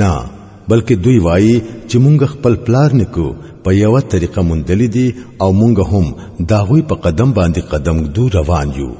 نه بلکې دوی وایي چې مونږ خپل پلار نکو په یوه طریقه مندل دي او مونږ هم داوی په قدم باندې قدم دو روان یو